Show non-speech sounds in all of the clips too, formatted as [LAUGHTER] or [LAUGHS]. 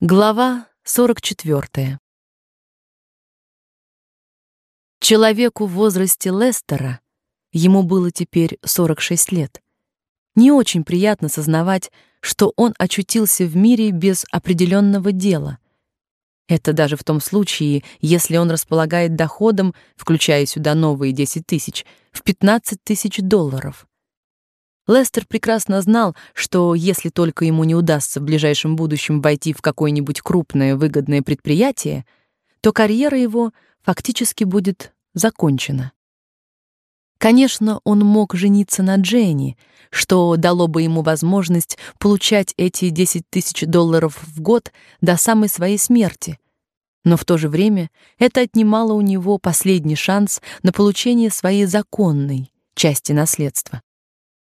Глава 44. Человеку в возрасте Лестера, ему было теперь 46 лет, не очень приятно сознавать, что он очутился в мире без определенного дела. Это даже в том случае, если он располагает доходом, включая сюда новые 10 тысяч, в 15 тысяч долларов. Лестер прекрасно знал, что если только ему не удастся в ближайшем будущем войти в какое-нибудь крупное выгодное предприятие, то карьера его фактически будет закончена. Конечно, он мог жениться на Дженни, что дало бы ему возможность получать эти 10 тысяч долларов в год до самой своей смерти. Но в то же время это отнимало у него последний шанс на получение своей законной части наследства.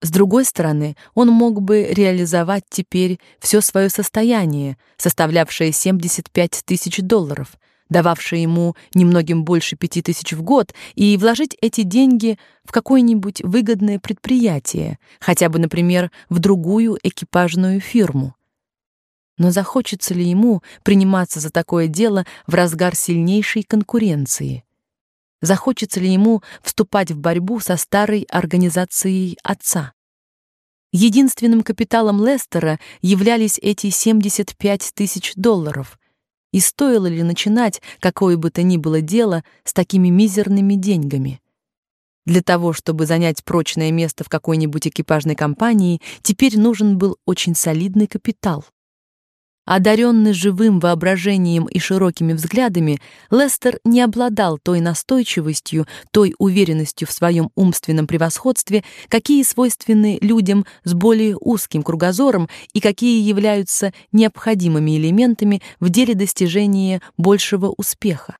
С другой стороны, он мог бы реализовать теперь все свое состояние, составлявшее 75 тысяч долларов, дававшее ему немногим больше пяти тысяч в год, и вложить эти деньги в какое-нибудь выгодное предприятие, хотя бы, например, в другую экипажную фирму. Но захочется ли ему приниматься за такое дело в разгар сильнейшей конкуренции? Захочется ли ему вступать в борьбу со старой организацией отца. Единственным капиталом Лестера являлись эти 75 тысяч долларов. И стоило ли начинать какое бы то ни было дело с такими мизерными деньгами? Для того, чтобы занять прочное место в какой-нибудь экипажной компании, теперь нужен был очень солидный капитал. Одаренный живым воображением и широкими взглядами, Лестер не обладал той настойчивостью, той уверенностью в своем умственном превосходстве, какие свойственны людям с более узким кругозором и какие являются необходимыми элементами в деле достижения большего успеха.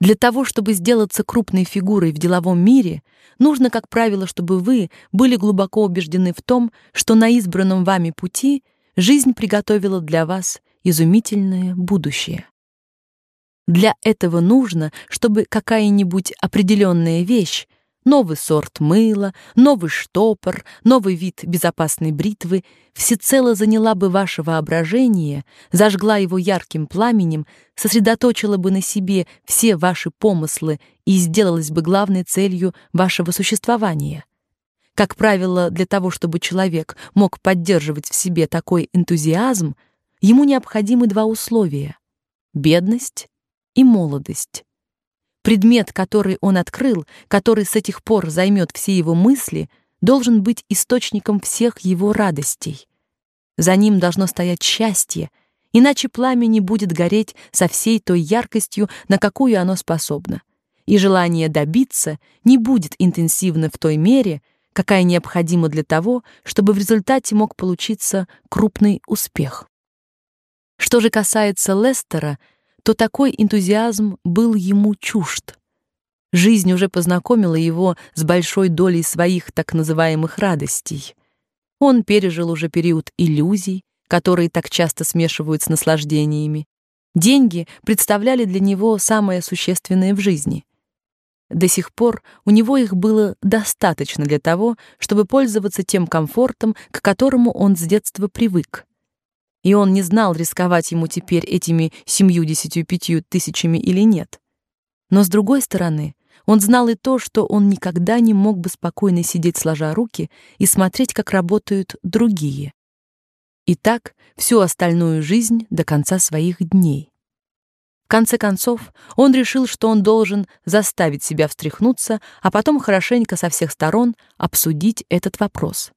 Для того, чтобы сделаться крупной фигурой в деловом мире, нужно, как правило, чтобы вы были глубоко убеждены в том, что на избранном вами пути – Жизнь приготовила для вас изумительное будущее. Для этого нужно, чтобы какая-нибудь определенная вещь, новый сорт мыла, новый штопор, новый вид безопасной бритвы всецело заняла бы ваше воображение, зажгла его ярким пламенем, сосредоточила бы на себе все ваши помыслы и сделалась бы главной целью вашего существования. Как правило, для того, чтобы человек мог поддерживать в себе такой энтузиазм, ему необходимы два условия: бедность и молодость. Предмет, который он открыл, который с этих пор займет все его мысли, должен быть источником всех его радостей. За ним должно стоять счастье, иначе пламя не будет гореть со всей той яркостью, на какую оно способно. И желание добиться не будет интенсивно в той мере, какая необходима для того, чтобы в результате мог получиться крупный успех. Что же касается Лестера, то такой энтузиазм был ему чужд. Жизнь уже познакомила его с большой долей своих так называемых радостей. Он пережил уже период иллюзий, которые так часто смешивают с наслаждениями. Деньги представляли для него самое существенное в жизни. До сих пор у него их было достаточно для того, чтобы пользоваться тем комфортом, к которому он с детства привык. И он не знал, рисковать ему теперь этими семью-десятью пятью тысячами или нет. Но с другой стороны, он знал и то, что он никогда не мог бы спокойно сидеть сложа руки и смотреть, как работают другие. И так всю остальную жизнь до конца своих дней. В конце концов, он решил, что он должен заставить себя встряхнуться, а потом хорошенько со всех сторон обсудить этот вопрос.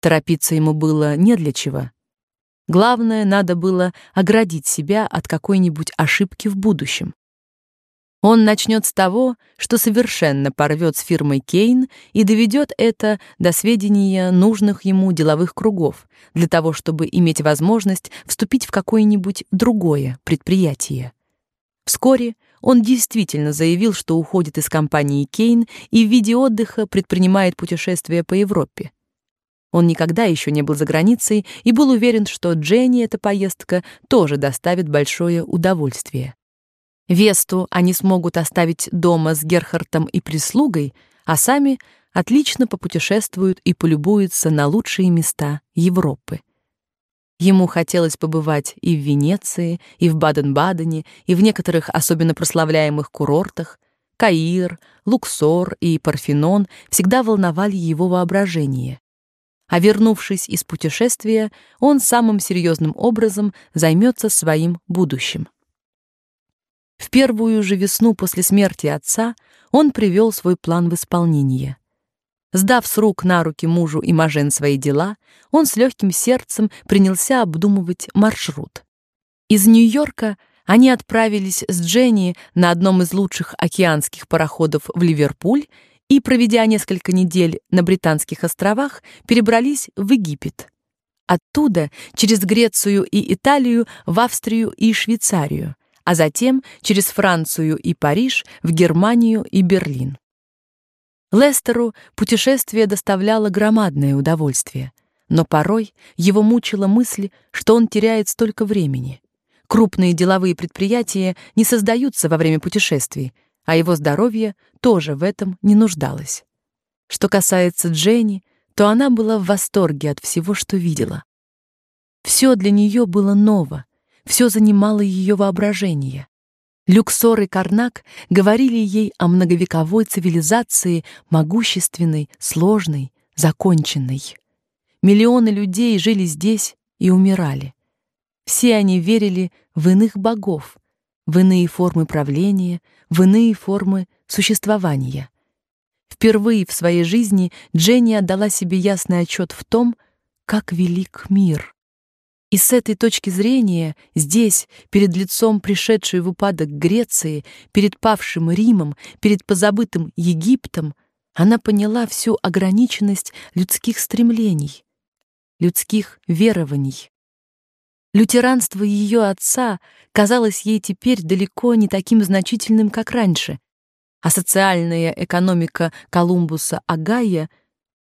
Торопиться ему было не для чего. Главное, надо было оградить себя от какой-нибудь ошибки в будущем. Он начнет с того, что совершенно порвет с фирмой Кейн и доведет это до сведения нужных ему деловых кругов, для того, чтобы иметь возможность вступить в какое-нибудь другое предприятие. Вскоре он действительно заявил, что уходит из компании Кейн и в виде отдыха предпринимает путешествие по Европе. Он никогда еще не был за границей и был уверен, что Дженни эта поездка тоже доставит большое удовольствие. Весту они смогут оставить дома с Герхартом и прислугой, а сами отлично попутешествуют и полюбуются на лучшие места Европы. Ему хотелось побывать и в Венеции, и в Баден-Бадене, и в некоторых особенно прославляемых курортах. Каир, Луксор и Парфенон всегда волновали его воображение. А вернувшись из путешествия, он самым серьезным образом займется своим будущим. В первую же весну после смерти отца он привел свой план в исполнение. Сдав с рук на руки мужу и Мажен свои дела, он с легким сердцем принялся обдумывать маршрут. Из Нью-Йорка они отправились с Дженни на одном из лучших океанских пароходов в Ливерпуль и, проведя несколько недель на Британских островах, перебрались в Египет. Оттуда через Грецию и Италию в Австрию и Швейцарию, а затем через Францию и Париж в Германию и Берлин. Лестеру путешествие доставляло громадное удовольствие, но порой его мучила мысль, что он теряет столько времени. Крупные деловые предприятия не создаются во время путешествий, а его здоровье тоже в этом не нуждалось. Что касается Дженни, то она была в восторге от всего, что видела. Все для нее было ново, все занимало ее воображение. Люксор и Карнак говорили ей о многовековой цивилизации, могущественной, сложной, законченной. Миллионы людей жили здесь и умирали. Все они верили в иных богов, в иные формы правления, в иные формы существования. Впервые в своей жизни Дженни отдала себе ясный отчет в том, как велик мир. И с этой точки зрения здесь, перед лицом пришедшей в упадок Греции, перед павшим Римом, перед позабытым Египтом, она поняла всю ограниченность людских стремлений, людских верований. Лютеранство ее отца казалось ей теперь далеко не таким значительным, как раньше, а социальная экономика Колумбуса Агая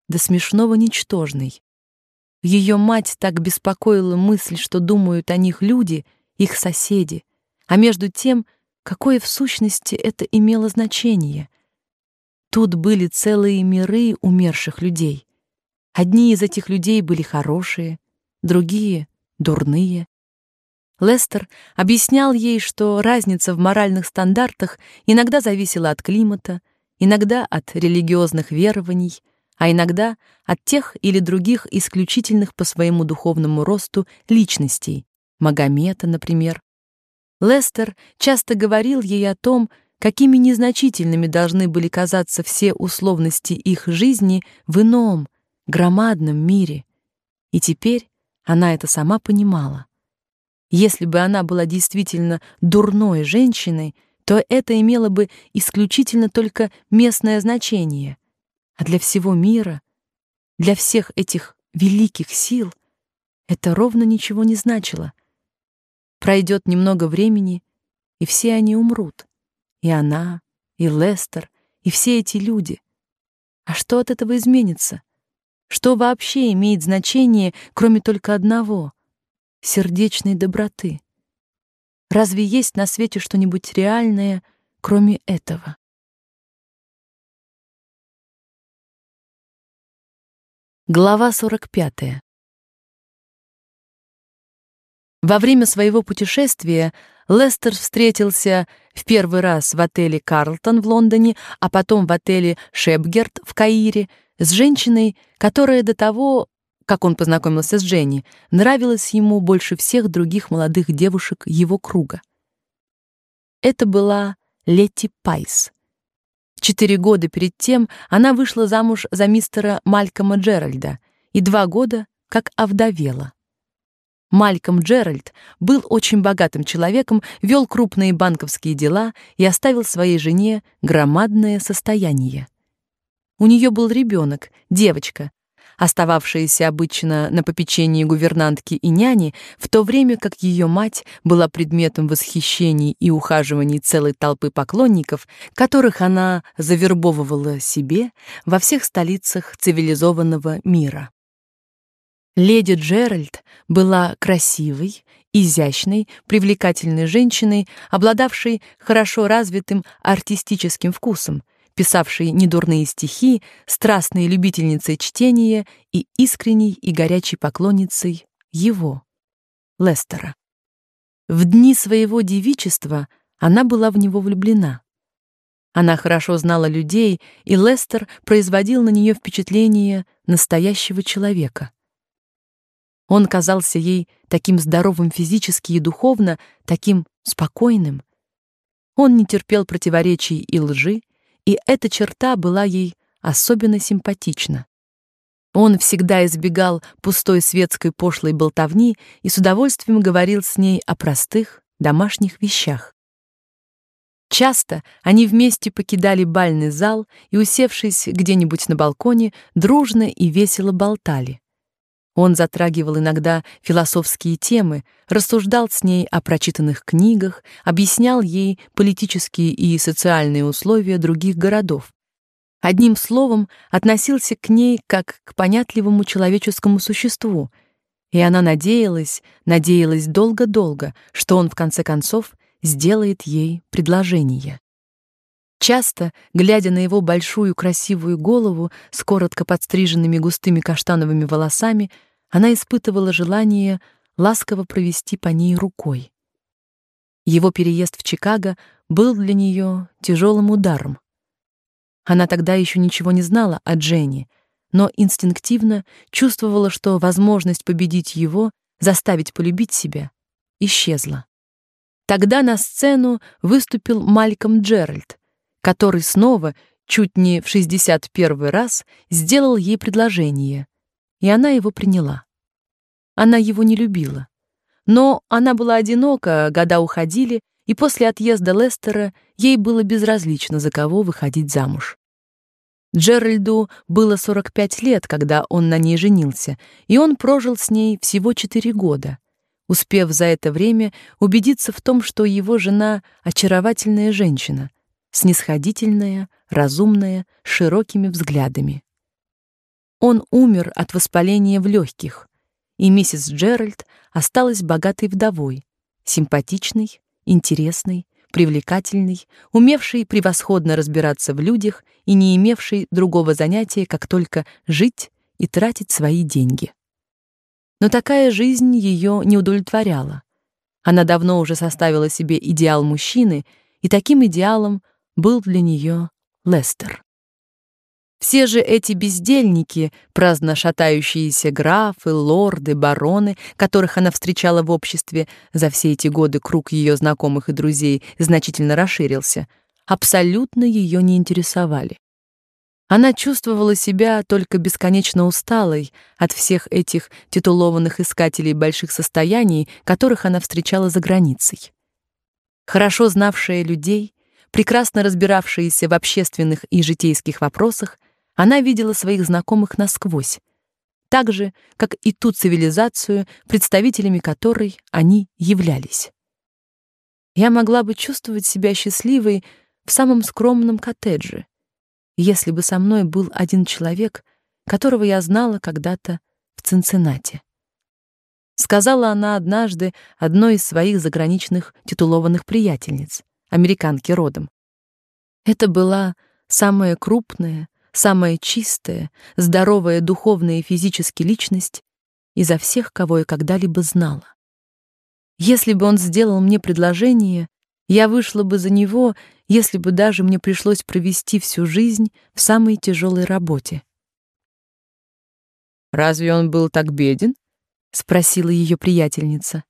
до смешного ничтожной. Ее мать так беспокоила мысль, что думают о них люди, их соседи, а между тем, какое в сущности это имело значение. Тут были целые миры умерших людей. Одни из этих людей были хорошие, другие дурные. Лестер объяснял ей, что разница в моральных стандартах иногда зависела от климата, иногда от религиозных верований, а иногда от тех или других исключительных по своему духовному росту личностей, Магомета, например. Лестер часто говорил ей о том, какими незначительными должны были казаться все условности их жизни в ином, громадном мире. И теперь она это сама понимала. Если бы она была действительно дурной женщиной, то это имело бы исключительно только местное значение, а для всего мира, для всех этих великих сил это ровно ничего не значило. Пройдет немного времени, и все они умрут. И она, и Лестер, и все эти люди. А что от этого изменится? Что вообще имеет значение, кроме только одного — сердечной доброты? Разве есть на свете что-нибудь реальное, кроме этого? Глава 45. Во время своего путешествия Лестер встретился в первый раз в отеле Карлтон в Лондоне, а потом в отеле Шепгерт в Каире с женщиной, которая до того, как он познакомился с Дженни, нравилась ему больше всех других молодых девушек его круга. Это была Летти Пайс. Четыре года перед тем она вышла замуж за мистера Малькома Джеральда и два года как овдовела. Мальком Джеральд был очень богатым человеком, вел крупные банковские дела и оставил своей жене громадное состояние. У нее был ребенок, девочка, остававшаяся обычно на попечении гувернантки и няни, в то время как ее мать была предметом восхищений и ухаживаний целой толпы поклонников, которых она завербовывала себе во всех столицах цивилизованного мира. Леди Джеральд была красивой, изящной, привлекательной женщиной, обладавшей хорошо развитым артистическим вкусом, писавшей недурные стихи, страстной любительницей чтения и искренней и горячей поклонницей его, Лестера. В дни своего девичества она была в него влюблена. Она хорошо знала людей, и Лестер производил на нее впечатление настоящего человека. Он казался ей таким здоровым физически и духовно, таким спокойным. Он не терпел противоречий и лжи, и эта черта была ей особенно симпатична. Он всегда избегал пустой светской пошлой болтовни и с удовольствием говорил с ней о простых домашних вещах. Часто они вместе покидали бальный зал и, усевшись где-нибудь на балконе, дружно и весело болтали. Он затрагивал иногда философские темы, рассуждал с ней о прочитанных книгах, объяснял ей политические и социальные условия других городов. Одним словом, относился к ней как к понятливому человеческому существу, и она надеялась, надеялась долго-долго, что он в конце концов сделает ей предложение. Часто, глядя на его большую красивую голову с коротко подстриженными густыми каштановыми волосами, она испытывала желание ласково провести по ней рукой. Его переезд в Чикаго был для нее тяжелым ударом. Она тогда еще ничего не знала о Дженни, но инстинктивно чувствовала, что возможность победить его, заставить полюбить себя, исчезла. Тогда на сцену выступил Мальком Джеральд, который снова, чуть не в 61 раз, сделал ей предложение, и она его приняла. Она его не любила. Но она была одинока, года уходили, и после отъезда Лестера ей было безразлично, за кого выходить замуж. Джеральду было 45 лет, когда он на ней женился, и он прожил с ней всего 4 года успев за это время убедиться в том, что его жена очаровательная женщина, снисходительная, разумная, с широкими взглядами. Он умер от воспаления в легких, и миссис Джеральд осталась богатой вдовой, симпатичной, интересной, привлекательной, умевшей превосходно разбираться в людях и не имевшей другого занятия, как только жить и тратить свои деньги. Но такая жизнь ее не удовлетворяла. Она давно уже составила себе идеал мужчины, и таким идеалом был для нее Лестер. Все же эти бездельники, праздно шатающиеся графы, лорды, бароны, которых она встречала в обществе, за все эти годы круг ее знакомых и друзей значительно расширился, абсолютно ее не интересовали. Она чувствовала себя только бесконечно усталой от всех этих титулованных искателей больших состояний, которых она встречала за границей. Хорошо знавшая людей, прекрасно разбиравшаяся в общественных и житейских вопросах, она видела своих знакомых насквозь, так же, как и ту цивилизацию, представителями которой они являлись. Я могла бы чувствовать себя счастливой в самом скромном коттедже, если бы со мной был один человек, которого я знала когда-то в Цинциннати. Сказала она однажды одной из своих заграничных титулованных приятельниц, американки родом. Это была самая крупная, самая чистая, здоровая духовная и физически личность изо всех, кого я когда-либо знала. Если бы он сделал мне предложение, я вышла бы за него, если бы даже мне пришлось провести всю жизнь в самой тяжелой работе. Разве он был так беден? спросила ее приятельница.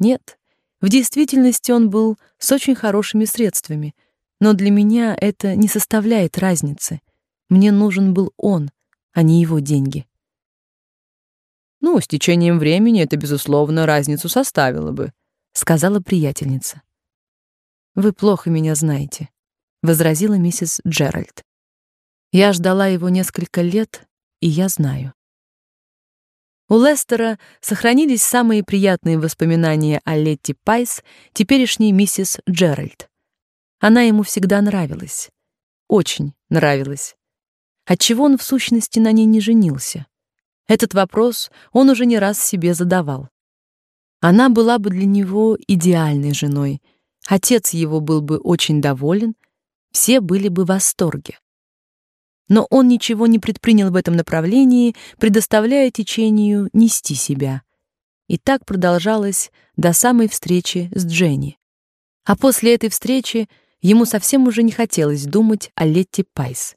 Нет, в действительности он был с очень хорошими средствами, но для меня это не составляет разницы. Мне нужен был он, а не его деньги. Ну, с течением времени это безусловно разницу составило бы, сказала приятельница. Вы плохо меня знаете, возразила миссис Джеральд. Я ждала его несколько лет, и я знаю. У Лестера сохранились самые приятные воспоминания о Летти Пайс, теперешней миссис Джеральд. Она ему всегда нравилась. Очень нравилась. Отчего он в сущности на ней не женился? Этот вопрос он уже не раз себе задавал. Она была бы для него идеальной женой — Отец его был бы очень доволен, все были бы в восторге. Но он ничего не предпринял в этом направлении, предоставляя течению нести себя. И так продолжалось до самой встречи с Дженни. А после этой встречи ему совсем уже не хотелось думать о Летти Пайс.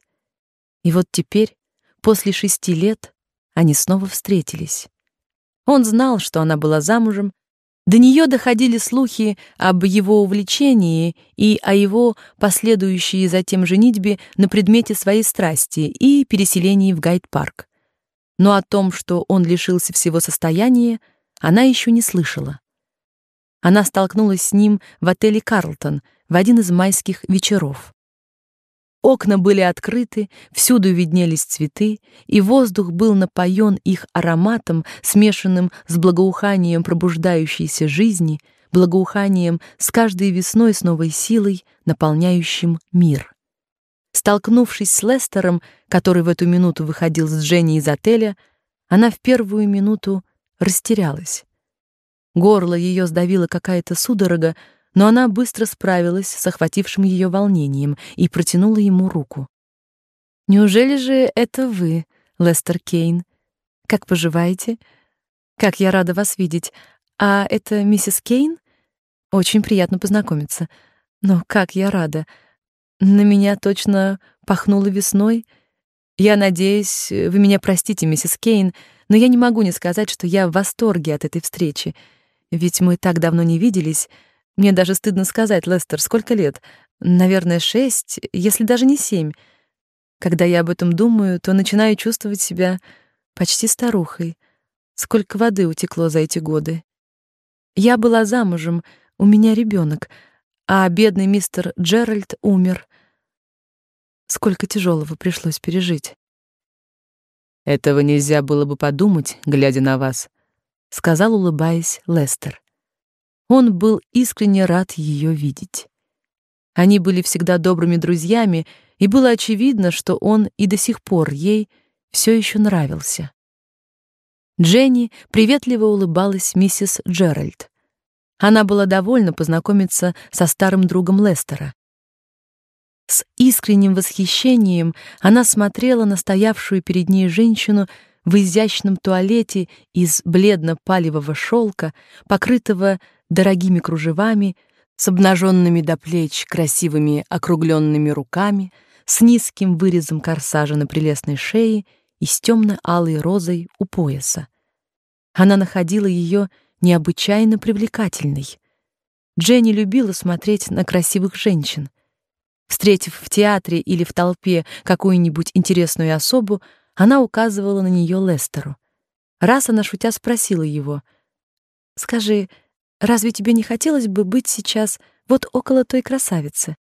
И вот теперь, после шести лет, они снова встретились. Он знал, что она была замужем, до нее доходили слухи об его увлечении и о его последующей затем женитьбе на предмете своей страсти и переселении в Гайд-парк. Но о том, что он лишился всего состояния, она еще не слышала. Она столкнулась с ним в отеле Карлтон в один из майских вечеров. Окна были открыты, всюду виднелись цветы, и воздух был напоен их ароматом, смешанным с благоуханием пробуждающейся жизни, благоуханием с каждой весной с новой силой, наполняющим мир. Столкнувшись с Лестером, который в эту минуту выходил с Дженни из отеля, она в первую минуту растерялась. Горло ее сдавило какая-то судорога, но она быстро справилась с охватившим ее волнением и протянула ему руку. Неужели же это вы, Лестер Кейн? Как поживаете? Как я рада вас видеть. А это миссис Кейн? Очень приятно познакомиться. Но как я рада. На меня точно пахнуло весной. Я надеюсь, вы меня простите, миссис Кейн, но я не могу не сказать, что я в восторге от этой встречи. Ведь мы так давно не виделись. Мне даже стыдно сказать, Лестер, сколько лет? Наверное, шесть, если даже не семь. Когда я об этом думаю, то начинаю чувствовать себя почти старухой. Сколько воды утекло за эти годы. Я была замужем, у меня ребенок, а бедный мистер Джеральд умер. Сколько тяжелого пришлось пережить. Этого нельзя было бы подумать, глядя на вас, сказал, улыбаясь, Лестер. Он был искренне рад ее видеть. Они были всегда добрыми друзьями, и было очевидно, что он и до сих пор ей все еще нравился. Дженни приветливо улыбалась миссис Джеральд. Она была довольна познакомиться со старым другом Лестера. С искренним восхищением она смотрела на стоявшую перед ней женщину в изящном туалете из бледно-палевого шелка, покрытого дорогими кружевами, с обнаженными до плеч красивыми округленными руками, с низким вырезом корсажа на прелестной шее и с темно-алой розой у пояса. Она находила ее необычайно привлекательной. Дженни любила смотреть на красивых женщин. Встретив в театре или в толпе какую-нибудь интересную особу, она указывала на нее Лестеру. Раз она шутя спросила его: "Скажи, Разве тебе не хотелось бы быть сейчас вот около той красавицы?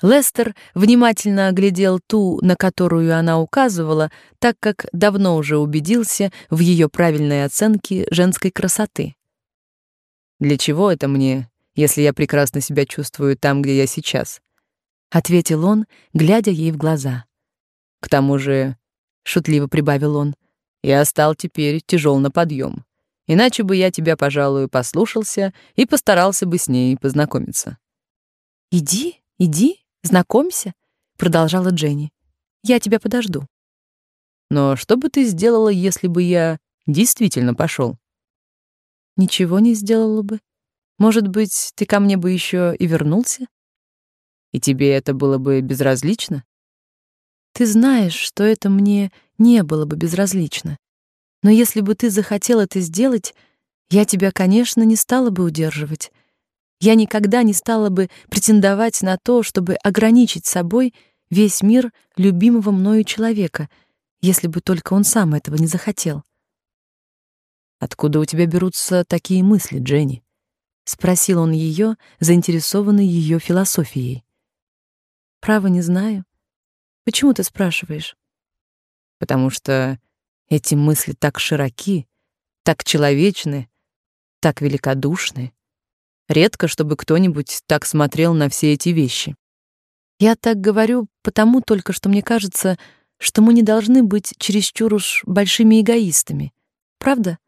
Лестер внимательно оглядел ту, на которую она указывала, так как давно уже убедился в ее правильной оценке женской красоты. Для чего это мне, если я прекрасно себя чувствую там, где я сейчас? ответил он, глядя ей в глаза. К тому же, шутливо прибавил он, я стал теперь тяжел на подъем. Иначе бы я тебя, пожалуй, послушался и постарался бы с ней познакомиться. Иди, иди, знакомься, продолжала Дженни. Я тебя подожду. Но что бы ты сделала, если бы я действительно пошел? Ничего не сделала бы. Может быть, ты ко мне бы еще и вернулся? И тебе это было бы безразлично? Ты знаешь, что это мне не было бы безразлично. Но если бы ты захотел это сделать, я тебя, конечно, не стала бы удерживать. Я никогда не стала бы претендовать на то, чтобы ограничить собой весь мир любимого мною человека, если бы только он сам этого не захотел. Откуда у тебя берутся такие мысли, Дженни? спросил он ее, заинтересованный ее философией. Право не знаю. Почему ты спрашиваешь? Потому что эти мысли так широки, так человечны, так великодушны. Редко, чтобы кто-нибудь так смотрел на все эти вещи. Я так говорю, потому только что мне кажется, что мы не должны быть чересчур уж большими эгоистами. Правда?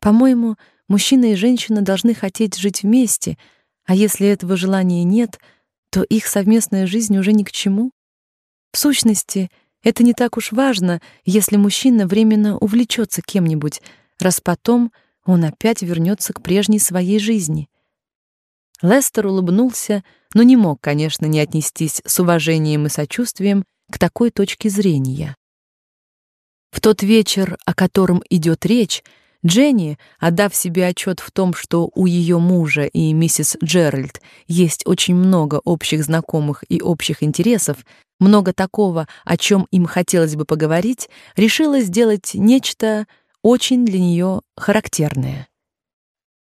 По-моему, мужчина и женщина должны хотеть жить вместе, а если этого желания нет, то их совместная жизнь уже ни к чему. В сущности, это не так уж важно, если мужчина временно увлечется кем-нибудь, раз потом он опять вернется к прежней своей жизни. Лестер улыбнулся, но не мог, конечно, не отнестись с уважением и сочувствием к такой точке зрения. В тот вечер, о котором идет речь, Дженни, отдав себе отчет в том, что у ее мужа и миссис Джеральд есть очень много общих знакомых и общих интересов, много такого, о чем им хотелось бы поговорить, решила сделать нечто очень для нее характерное.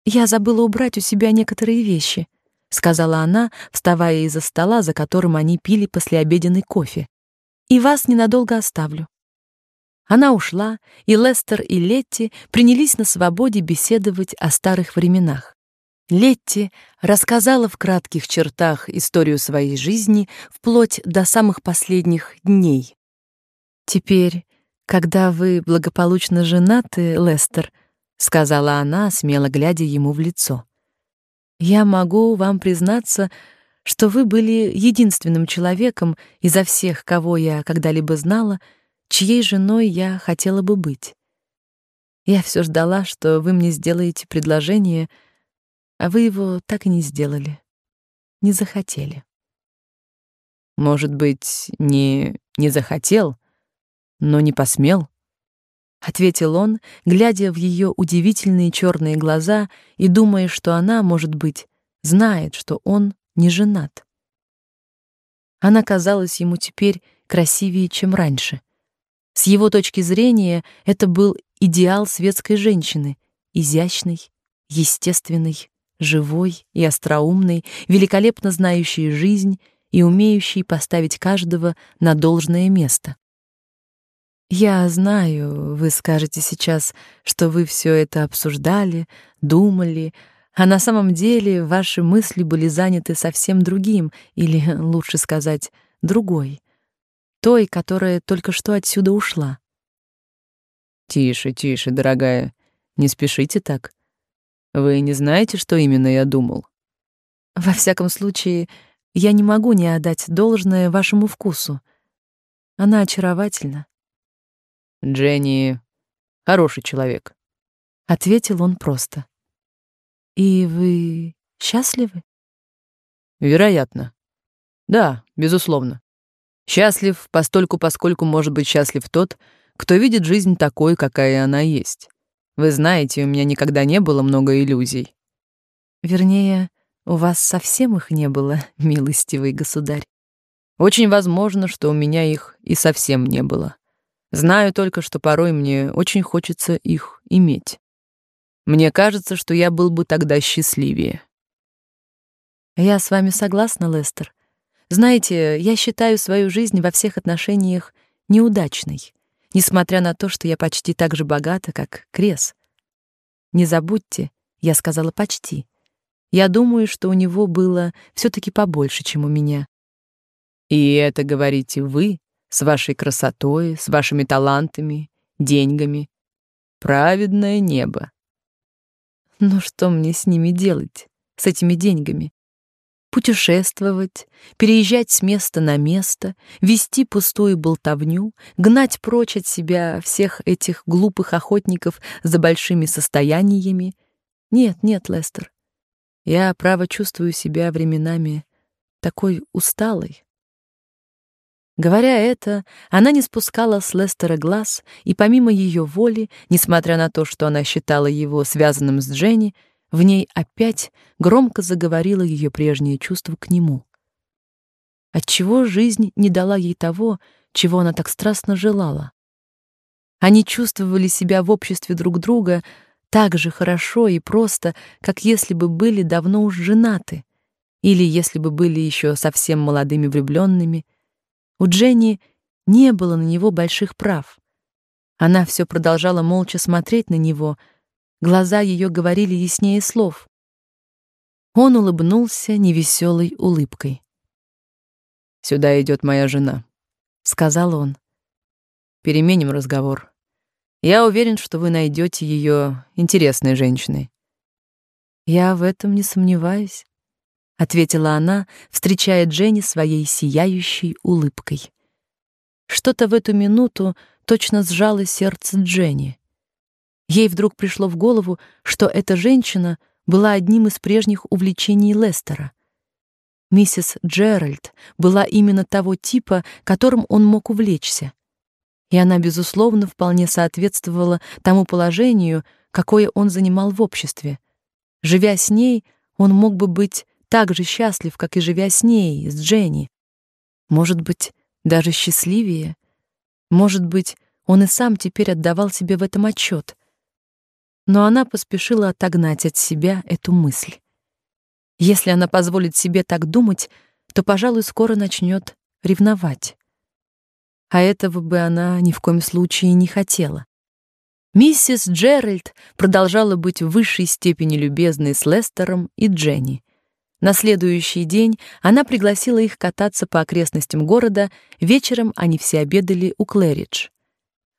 Я забыла убрать у себя некоторые вещи, сказала она, вставая из-за стола, за которым они пили послеобеденный кофе. И вас ненадолго оставлю. Она ушла, и Лестер и Летти принялись на свободе беседовать о старых временах. Летти рассказала в кратких чертах историю своей жизни вплоть до самых последних дней. Теперь, когда вы благополучно женаты, Лестер, сказала она, смело глядя ему в лицо. Я могу вам признаться, что вы были единственным человеком изо всех, кого я когда-либо знала, чьей женой я хотела бы быть. Я все ждала, что вы мне сделаете предложение, а вы его так и не сделали. Не захотели. Может быть, не не захотел, но не посмел, ответил он, глядя в ее удивительные черные глаза и думая, что она, может быть, знает, что он не женат. Она казалась ему теперь красивее, чем раньше. С его точки зрения, это был идеал светской женщины, изящной, естественной, живой и остроумной, великолепно знающей жизнь и умеющей поставить каждого на должное место. Я знаю, вы скажете сейчас, что вы все это обсуждали, думали, а на самом деле ваши мысли были заняты совсем другим, или лучше сказать, другой той, которая только что отсюда ушла. Тише, тише, дорогая. Не спешите так. Вы не знаете, что именно я думал? Во всяком случае, я не могу не отдать должное вашему вкусу. Она очаровательна. Дженни хороший человек, ответил он просто. И вы счастливы? Вероятно. Да, безусловно. Счастлив постольку, поскольку может быть счастлив тот, кто видит жизнь такой, какая она есть. Вы знаете, у меня никогда не было много иллюзий. Вернее, у вас совсем их не было, [LAUGHS] милостивый государь. Очень возможно, что у меня их и совсем не было. Знаю только, что порой мне очень хочется их иметь. Мне кажется, что я был бы тогда счастливее. Я с вами согласна, Лестер. Знаете, я считаю свою жизнь во всех отношениях неудачной, несмотря на то, что я почти так же богата, как Крес. Не забудьте, я сказала почти. Я думаю, что у него было все таки побольше, чем у меня. И это говорите вы с вашей красотой, с вашими талантами, деньгами. Праведное небо. Ну что мне с ними делать, с этими деньгами? Путешествовать, переезжать с места на место, вести пустую болтовню, гнать прочь от себя всех этих глупых охотников за большими состояниями. Нет, нет, Лестер. Я право чувствую себя временами такой усталой. Говоря это, она не спускала с Лестера глаз, и помимо ее воли, несмотря на то, что она считала его связанным с Дженни, в ней опять громко заговорило ее прежнее чувство к нему. Отчего жизнь не дала ей того, чего она так страстно желала? Они чувствовали себя в обществе друг друга так же хорошо и просто, как если бы были давно уж женаты, или если бы были еще совсем молодыми влюбленными. У Дженни не было на него больших прав. Она все продолжала молча смотреть на него — Глаза ее говорили яснее слов. Он улыбнулся невеселой улыбкой. Сюда идет моя жена, сказал он. Переменим разговор. Я уверен, что вы найдете ее интересной женщиной. Я в этом не сомневаюсь, ответила она, встречая Дженни своей сияющей улыбкой. Что-то в эту минуту точно сжало сердце Дженни. Ей вдруг пришло в голову, что эта женщина была одним из прежних увлечений Лестера. Миссис Джеральд была именно того типа, которым он мог увлечься. И она, безусловно, вполне соответствовала тому положению, какое он занимал в обществе. Живя с ней, он мог бы быть так же счастлив, как и живя с ней, с Дженни. Может быть, даже счастливее. Может быть, он и сам теперь отдавал себе в этом отчет. Но она поспешила отогнать от себя эту мысль. Если она позволит себе так думать, то, пожалуй, скоро начнет ревновать. А этого бы она ни в коем случае не хотела. Миссис Джеральд продолжала быть в высшей степени любезной с Лестером и Дженни. На следующий день она пригласила их кататься по окрестностям города, вечером они все обедали у Клэридж.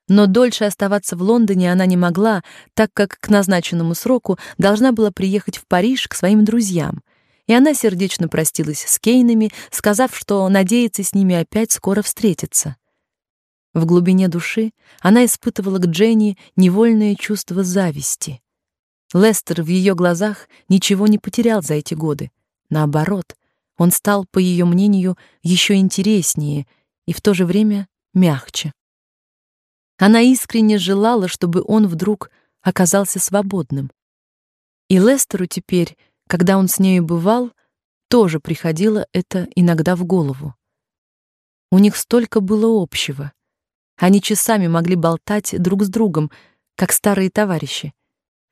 Но дольше оставаться в Лондоне она не могла, так как к назначенному сроку должна была приехать в Париж к своим друзьям. И она сердечно простилась с Кейнами, сказав, что надеется с ними опять скоро встретиться. В глубине души она испытывала к Дженни невольное чувство зависти. Лестер в ее глазах ничего не потерял за эти годы. Наоборот, он стал, по ее мнению, еще интереснее и в то же время мягче. Она искренне желала, чтобы он вдруг оказался свободным. И Лестеру теперь, когда он с нею бывал, тоже приходило это иногда в голову. У них столько было общего. Они часами могли болтать друг с другом, как старые товарищи.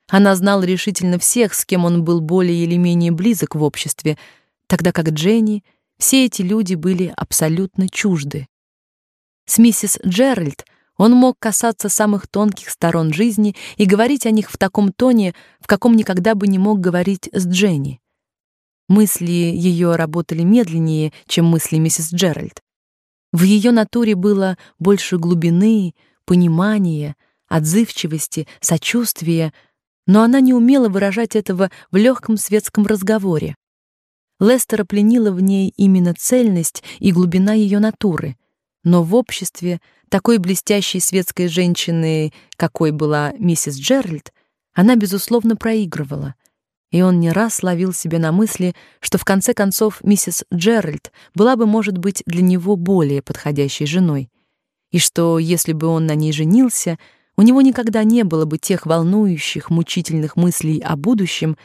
Она знала решительно всех, с кем он был более или менее близок в обществе, тогда как Дженни все эти люди были абсолютно чужды. С миссис Джеральд он мог касаться самых тонких сторон жизни и говорить о них в таком тоне, в каком никогда бы не мог говорить с Дженни. Мысли ее работали медленнее, чем мысли миссис Джеральд. В ее натуре было больше глубины, понимания, отзывчивости, сочувствия, но она не умела выражать этого в легком светском разговоре. Лестера пленила в ней именно цельность и глубина ее натуры, но в обществе такой блестящей светской женщины, какой была миссис Джеральд, она безусловно проигрывала. И он не раз ловил себя на мысли, что в конце концов миссис Джеральд была бы, может быть, для него более подходящей женой, и что если бы он на ней женился, у него никогда не было бы тех волнующих, мучительных мыслей о будущем,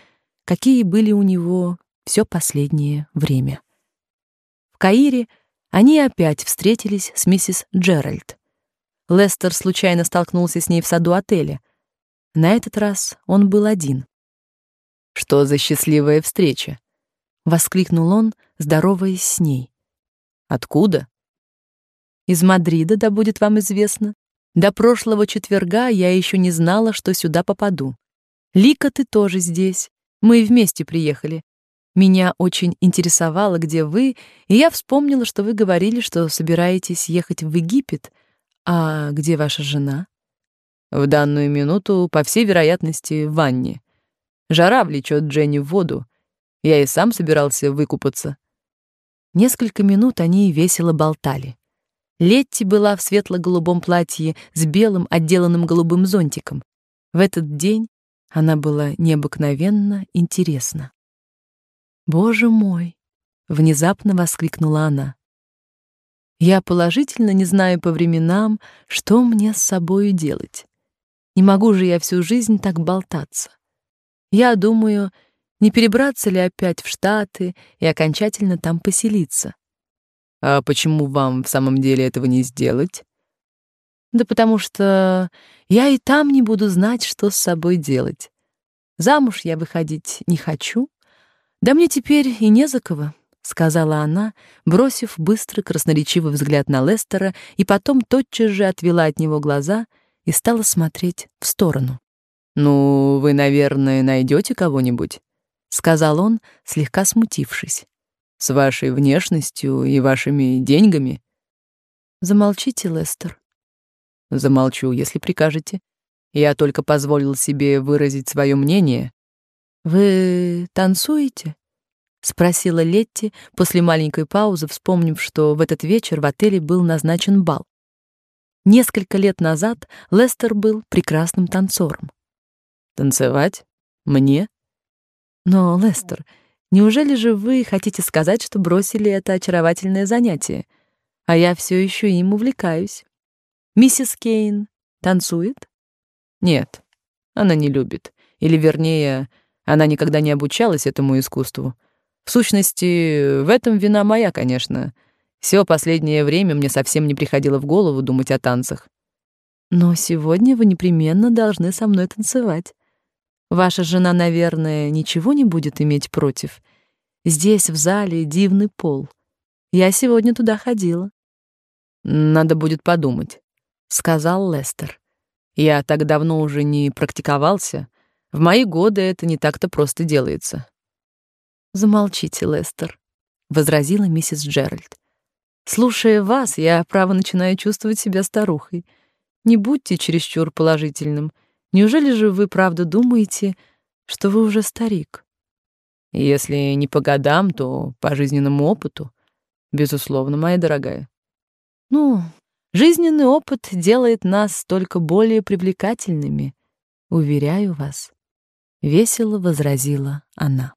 какие были у него все последнее время. В Каире они опять встретились с миссис Джеральд. Лестер случайно столкнулся с ней в саду отеля. На этот раз он был один. Что за счастливая встреча, воскликнул он, здороваясь с ней. Откуда? Из Мадрида, да будет вам известно. До прошлого четверга я еще не знала, что сюда попаду. Лика, ты тоже здесь. Мы вместе приехали. Меня очень интересовало, где вы, и я вспомнила, что вы говорили, что собираетесь ехать в Египет, а где ваша жена? В данную минуту, по всей вероятности, в ванне. Жара влечет Дженни в воду. Я и сам собирался выкупаться. Несколько минут они весело болтали. Летти была в светло-голубом платье с белым отделанным голубым зонтиком. В этот день она была необыкновенно интересна. «Боже мой!» — внезапно воскликнула она. Я положительно не знаю по временам, что мне с собой делать. Не могу же я всю жизнь так болтаться. Я думаю, не перебраться ли опять в Штаты и окончательно там поселиться. А почему вам в самом деле этого не сделать? Да потому что я и там не буду знать, что с собой делать. Замуж я выходить не хочу. Да мне теперь и не за кого сказала она, бросив быстрый красноречивый взгляд на Лестера и потом тотчас же отвела от него глаза и стала смотреть в сторону. Ну, вы, наверное, найдете кого-нибудь, сказал он, слегка смутившись. С вашей внешностью и вашими деньгами. Замолчите, Лестер. Замолчу, если прикажете. Я только позволил себе выразить свое мнение. Вы танцуете? спросила Летти после маленькой паузы, вспомнив, что в этот вечер в отеле был назначен бал. Несколько лет назад Лестер был прекрасным танцором. Танцевать? Мне? Но, Лестер, неужели же вы хотите сказать, что бросили это очаровательное занятие? А я все еще им увлекаюсь. Миссис Кейн танцует? Нет, она не любит. Или, вернее, она никогда не обучалась этому искусству. В сущности, в этом вина моя, конечно. Все последнее время мне совсем не приходило в голову думать о танцах. Но сегодня вы непременно должны со мной танцевать. Ваша жена, наверное, ничего не будет иметь против. Здесь в зале дивный пол. Я сегодня туда ходила. Надо будет подумать, сказал Лестер. Я так давно уже не практиковался. В мои годы это не так-то просто делается. Замолчите, Лестер, возразила миссис Джеральд. Слушая вас, я право начинаю чувствовать себя старухой. Не будьте чересчур положительным. Неужели же вы правда думаете, что вы уже старик? Если не по годам, то по жизненному опыту, безусловно, моя дорогая. Ну, жизненный опыт делает нас только более привлекательными, уверяю вас, весело возразила она.